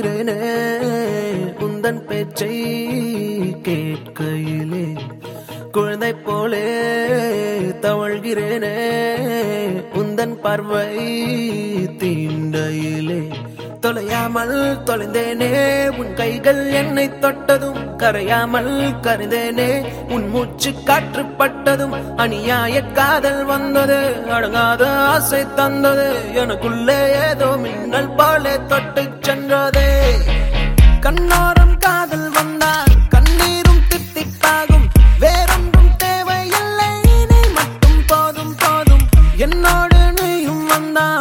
அலைகிறேனே உந்தன் பேச்சை கேட்கையிலே குழந்தை போலே தவழ்கிறேனே உந்தன் பார்வை தீண்டையிலே. தொலையாமல் தொலைந்தேனே உன் கைகள் என்னை தொட்டதும் கரையாமல் கருந்தேனே உன் மூச்சு காற்றுப்பட்டதும் அநியாய காதல் வந்தது அடங்காத ஆசை தந்தது எனக்குள்ளே ஏதோ மின்னல் பாலே தொட்டு சென்றதே. கண்ணோரம் காதல் வந்தால் கண்ணீரும் தித்திப்பாகும் வேறொன்றும் தேவையில்லை நீ மட்டும் போதும் போதும். என்னோடு நீயும் வந்தான்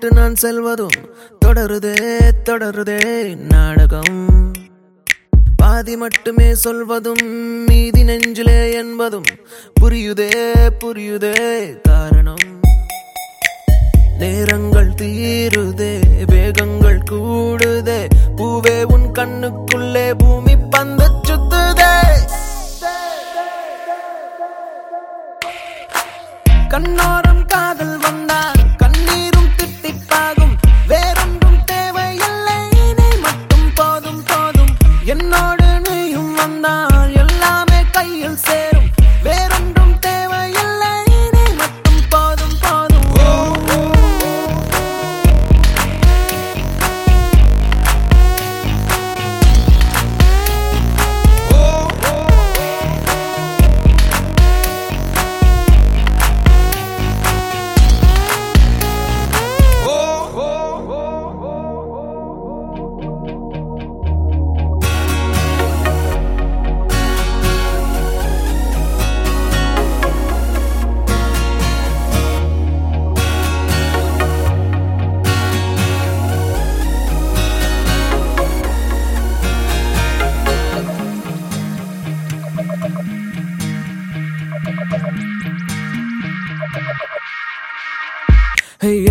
விட்டு நான் செல்வதும் தொடருதே தொடருதே நாடகம். பாதி மட்டுமே சொல்வதும் மீதி நெஞ்சிலே என்பதும் புரியுதே புரியுதே காரணம். நேரங்கள் தீருதே வேகங்கள் கூடுதே பூவே உன் கண்ணுக்குள்ளே பூமி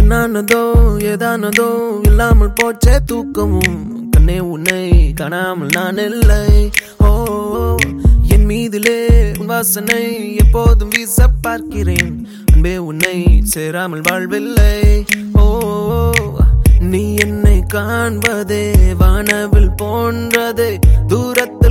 என்னானதோ ஏதானதோ இல்லாமல் போச்சே தூக்கமும். கண்ணே உன்னை காணாமல் நான் இல்லை. ஓ என் மீதிலே உன் வாசனை எப்போதும் வீச பார்க்கிறேன். அன்பே உன்னை சேராமல் வாழ்வில்லை. ஓ நீ என்னை காண்பதே வானவில் போன்றதே தூரத்தில்